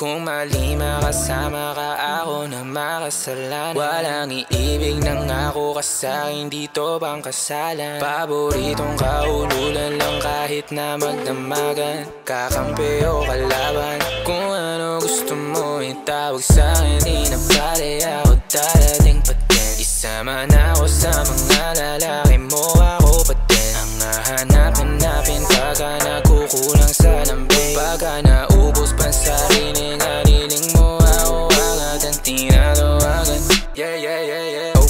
Kung mali makasama ka ako na makasalanan Walang iibig ng ako ka sa'kin dito bang kasalan. Paboritong kaululan lang kahit na magdamagan. Kakampi o kalaban Kung ano gusto mo itawag sa'kin Di na pala ako darating pa din. Isama na ako sa mga lalaki mo ako pa din. Ang hahanap-hanapin pagka nagkukulang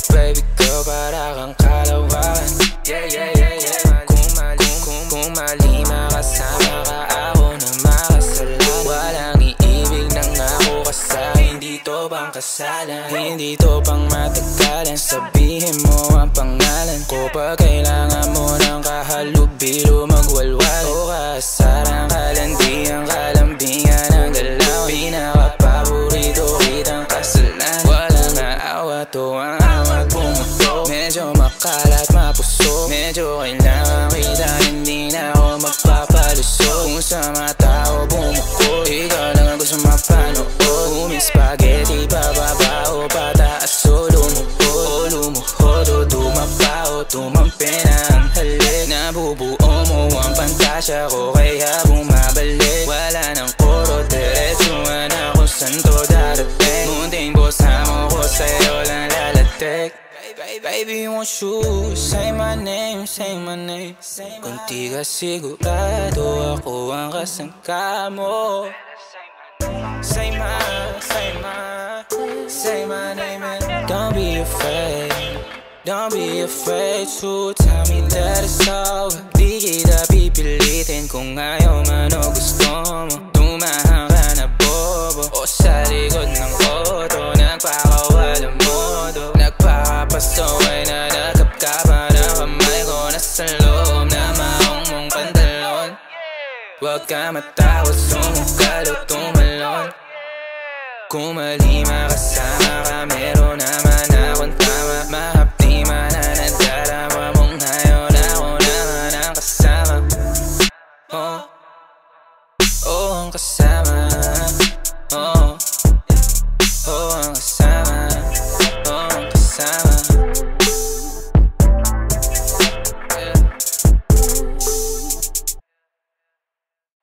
baby girl, para kang kalawakan Yeah, yeah, yeah, yeah. Kung mali, kung, kung mali makasama ka. Ako na makasalan Walang iibig ng ako ka sa'kin Dito bang kasalan Hindi to pang matagalan. Sabihin mo ang pangalan ko. Pag kailangan mo ng kahalubilo magwalwal. O kasarang kalandiang kalambingan ng galaw Pinaka-paborito kitang kasalan Walang aawa to ang bumuto Makalat mapuso Medyo kailangan kita hindi na ako magpapalusot Kung sa mata ko bumuko Ikaw lang ang gusto mapanood Uming spaghetti pababa o pataas o lumuhod O lumuhod o dumapa o tumampi na ang halik Nabubuo mo ang pantasya ko kaya Baby, won't you say my name, say my name ka sigurado ako ang kasangka mo. Say my, say my, say my name and don't be afraid Don't be afraid to tell me that it's over. Di kita pipilitin kung ayaw man o gusto mo Tumahan ka na bobo O sa likod ng Huwag ka matawa, sumukal o tumalon Kung mali makasama ka, meron naman akong tama Mahapdi man na nadarama mong hayon Ako naman ang kasama Oh, oh ang kasama